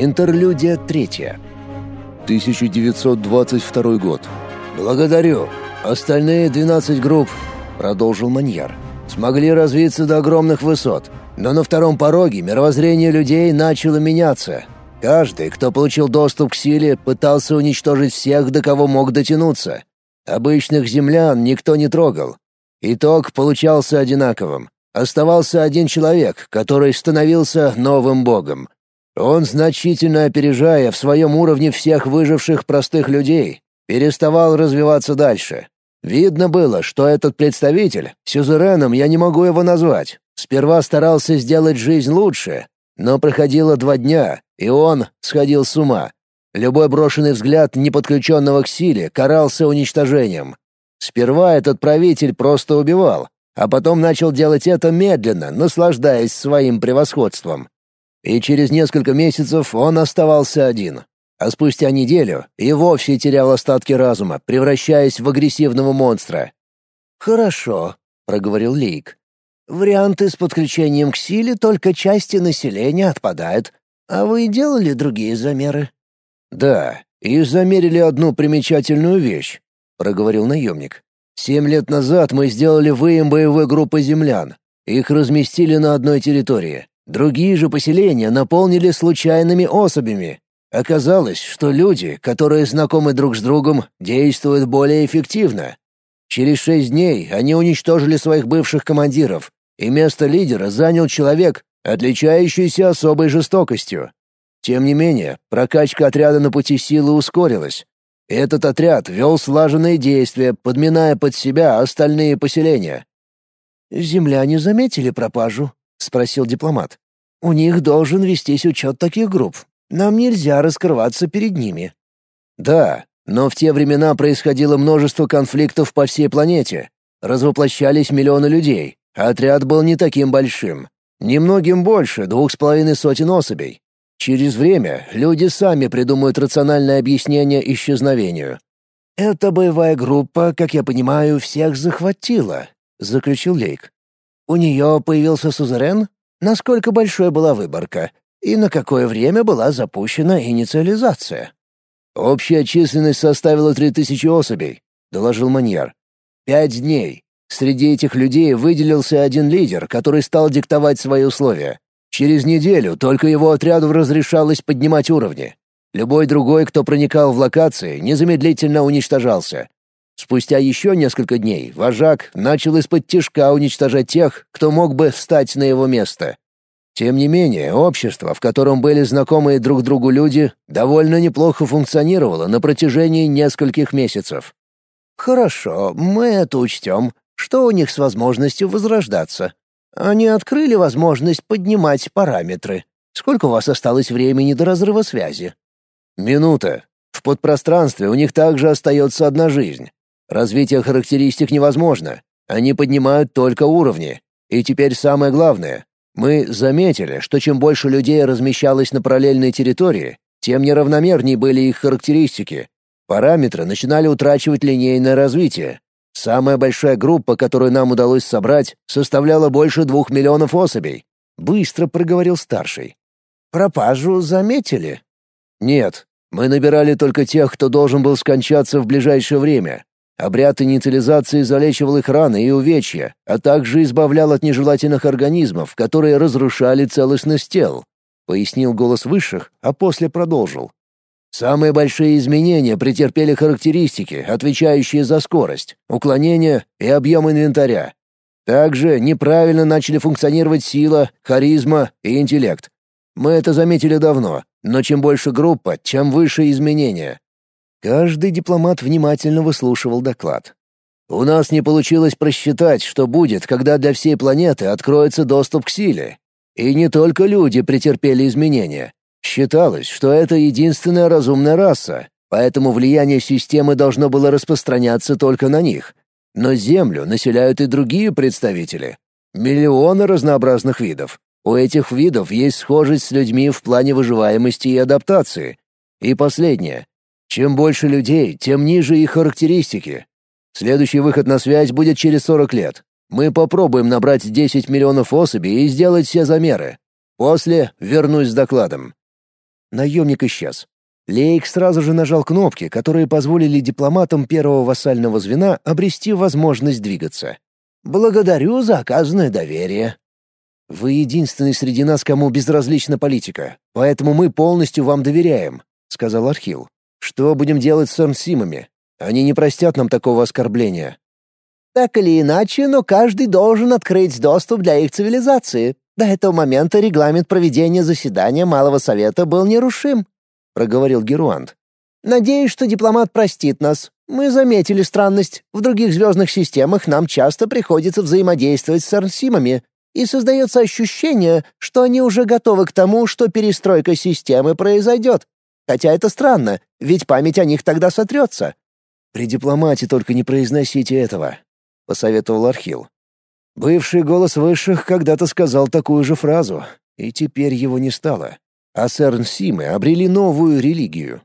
Интерлюдия третья. 1922 год. «Благодарю. Остальные 12 групп», — продолжил Маньяр, — «смогли развиться до огромных высот. Но на втором пороге мировоззрение людей начало меняться. Каждый, кто получил доступ к силе, пытался уничтожить всех, до кого мог дотянуться. Обычных землян никто не трогал. Итог получался одинаковым. Оставался один человек, который становился новым богом. Он, значительно опережая в своем уровне всех выживших простых людей, переставал развиваться дальше. Видно было, что этот представитель, сюзереном я не могу его назвать, сперва старался сделать жизнь лучше, но проходило два дня, и он сходил с ума. Любой брошенный взгляд неподключенного к силе карался уничтожением. Сперва этот правитель просто убивал, а потом начал делать это медленно, наслаждаясь своим превосходством и через несколько месяцев он оставался один. А спустя неделю и вовсе терял остатки разума, превращаясь в агрессивного монстра. «Хорошо», — проговорил Лейк. «Варианты с подключением к силе только части населения отпадают. А вы делали другие замеры?» «Да, и замерили одну примечательную вещь», — проговорил наемник. «Семь лет назад мы сделали выем боевой группы землян. Их разместили на одной территории. Другие же поселения наполнили случайными особями. Оказалось, что люди, которые знакомы друг с другом, действуют более эффективно. Через шесть дней они уничтожили своих бывших командиров, и место лидера занял человек, отличающийся особой жестокостью. Тем не менее, прокачка отряда на пути силы ускорилась. Этот отряд вел слаженные действия, подминая под себя остальные поселения. «Земляне заметили пропажу?» — спросил дипломат. «У них должен вестись учет таких групп. Нам нельзя раскрываться перед ними». «Да, но в те времена происходило множество конфликтов по всей планете. Развоплощались миллионы людей, отряд был не таким большим. Немногим больше двух с половиной сотен особей. Через время люди сами придумают рациональное объяснение исчезновению». «Эта боевая группа, как я понимаю, всех захватила», — заключил Лейк. У нее появился сузерен? Насколько большой была выборка? И на какое время была запущена инициализация? «Общая численность составила три тысячи особей», — доложил Маньяр. «Пять дней. Среди этих людей выделился один лидер, который стал диктовать свои условия. Через неделю только его отряду разрешалось поднимать уровни. Любой другой, кто проникал в локации, незамедлительно уничтожался. Спустя еще несколько дней вожак начал из-под тишка уничтожать тех, кто мог бы встать на его место. Тем не менее, общество, в котором были знакомые друг другу люди, довольно неплохо функционировало на протяжении нескольких месяцев. «Хорошо, мы это учтем. Что у них с возможностью возрождаться? Они открыли возможность поднимать параметры. Сколько у вас осталось времени до разрыва связи?» «Минута. В подпространстве у них также остается одна жизнь. Развитие характеристик невозможно. Они поднимают только уровни. И теперь самое главное. Мы заметили, что чем больше людей размещалось на параллельной территории, тем неравномернее были их характеристики. Параметры начинали утрачивать линейное развитие. Самая большая группа, которую нам удалось собрать, составляла больше двух миллионов особей. Быстро проговорил старший. «Пропажу заметили?» «Нет. Мы набирали только тех, кто должен был скончаться в ближайшее время. Обряд инициализации залечивал их раны и увечья, а также избавлял от нежелательных организмов, которые разрушали целостность тел», — пояснил голос высших, а после продолжил. «Самые большие изменения претерпели характеристики, отвечающие за скорость, уклонение и объем инвентаря. Также неправильно начали функционировать сила, харизма и интеллект. Мы это заметили давно, но чем больше группа, тем выше изменения. Каждый дипломат внимательно выслушивал доклад. «У нас не получилось просчитать, что будет, когда для всей планеты откроется доступ к силе. И не только люди претерпели изменения. Считалось, что это единственная разумная раса, поэтому влияние системы должно было распространяться только на них. Но Землю населяют и другие представители. Миллионы разнообразных видов. У этих видов есть схожесть с людьми в плане выживаемости и адаптации. И последнее. Чем больше людей, тем ниже их характеристики. Следующий выход на связь будет через 40 лет. Мы попробуем набрать 10 миллионов особей и сделать все замеры. После вернусь с докладом. Наемник исчез. Лейк сразу же нажал кнопки, которые позволили дипломатам первого вассального звена обрести возможность двигаться. «Благодарю за оказанное доверие». «Вы единственный среди нас, кому безразлична политика, поэтому мы полностью вам доверяем», — сказал Архил. «Что будем делать с Эрнсимами? Они не простят нам такого оскорбления». «Так или иначе, но каждый должен открыть доступ для их цивилизации. До этого момента регламент проведения заседания Малого Совета был нерушим проговорил Геруант. «Надеюсь, что дипломат простит нас. Мы заметили странность. В других звездных системах нам часто приходится взаимодействовать с арнсимами, и создается ощущение, что они уже готовы к тому, что перестройка системы произойдет. Хотя это странно, ведь память о них тогда сотрется». «При дипломате только не произносите этого», — посоветовал Архил. Бывший голос высших когда-то сказал такую же фразу, и теперь его не стало а Сэрнсимы обрели новую религию.